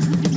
mind.